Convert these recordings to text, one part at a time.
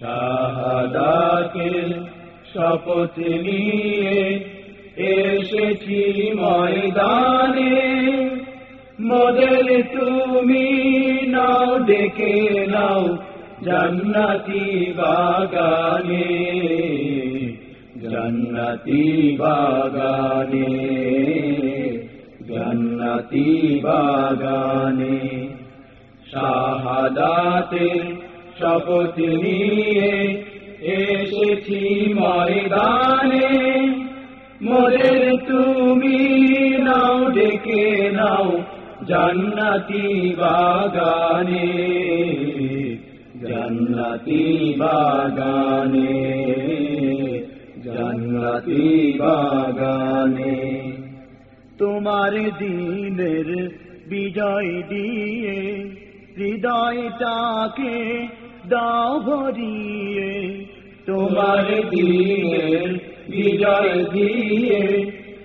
শাহাদাতের শপথ নিয়ে এসেছি ময়দানে। মোদের তুমি নাও, ডেকে নাও জান্নাতি বাগানে। জান্নাতি বাগানে জান্নাতি বাগানে। শাহাদাতের শপথ নিয়ে এসেছি ময়দানে। মোদের তুমি নাও, ডেকে নাও জান্নাতি বাগানে। জান্নাতি বাগানে জান্নাতি বাগানে। তোমার দিনের বিজয় দিয়ে হৃদয়টাকে দাও ভরিয়ে, তোমার দিনের বিজয় দিয়ে,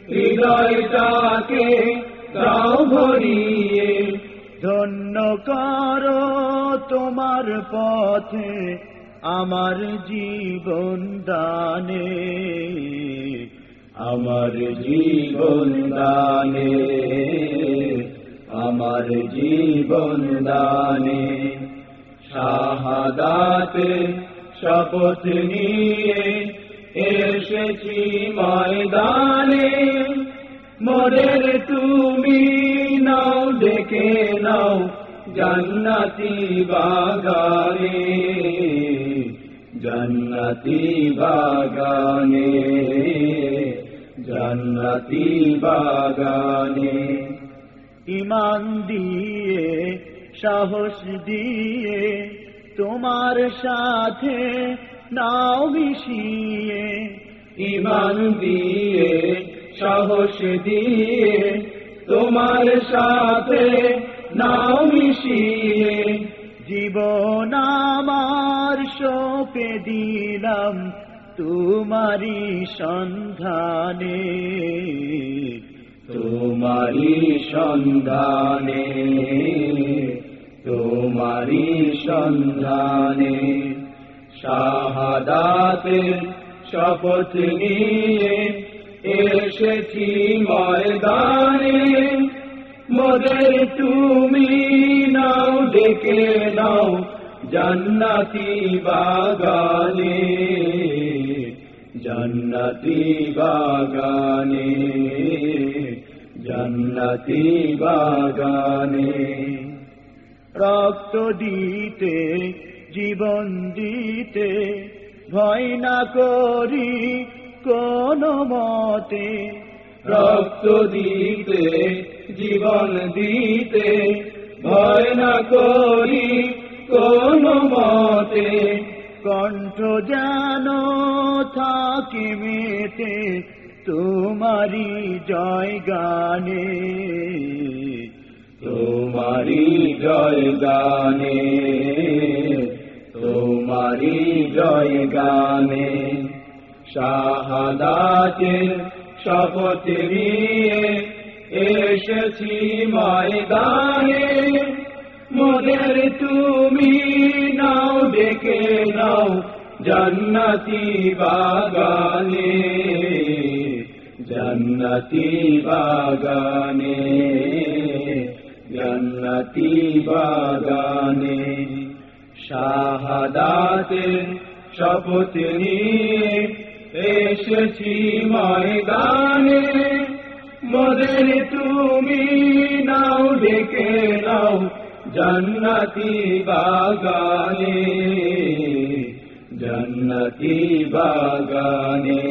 হৃদয়টাকে দাও ভরিয়ে। ধন্য করো তোমার পথে আমার জীবন দানে, আমার জীবন দানে। আমার জীবন দানে শাহাদাতে শপথ নিয়ে এসেছি ময়দানে। মোদের তুমি নাও ডেকে নাও জান্নাতি বাগানে। জান্নাতি বাগানে জান্নাতি বাগানে। ইমান দিয়ে, সাহস দিয়ে তোমার সাথে নাও মিশিয়ে। ইমান দিয়ে, সাহস দিয়ে তোমার সাথে নাও মিশিয়ে। জীবন আমার সপে দিলাম তোমারি সন্ধানে। তোমারি সন্ধানে তোমারি সন্ধানে শাহাদাতের শপথ নিয়ে এসেছি ময়দানে। মোদের তুমি নাও, ডেকে নাও জান্নাতি বাগানে জান্নাতি বাগানে। জান্নাতি বাগানে রক্ত দিতে, জীবন দিতে, ভয় না করি কোন মতে। রক্ত দিতে, জীবন দিতে, ভয় না করি কোন মতে। কণ্ঠ যেন থাকে মেতে তোমারি জয় গানে তোমারি জয় গানে তোমারি জয় গানে। শাহাদাতের শপথ নিয়ে এসেছি ময়দানে। মোদের তুমি নাও, ডেকে নাও জান্নাতি বাগানে। জান্নাতি বাগানে জান্নাতি বাগানে শাহাদাতের শপথ নিয়ে এসেছি ময়দানে মোদের তুমি নাও ডেকে নাও জান্নাতি বাগানে জান্নাতি বাগানে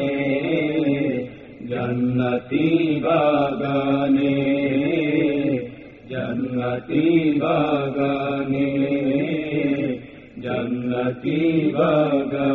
जन्मति बागा जन्मति बागा जन्मति बागा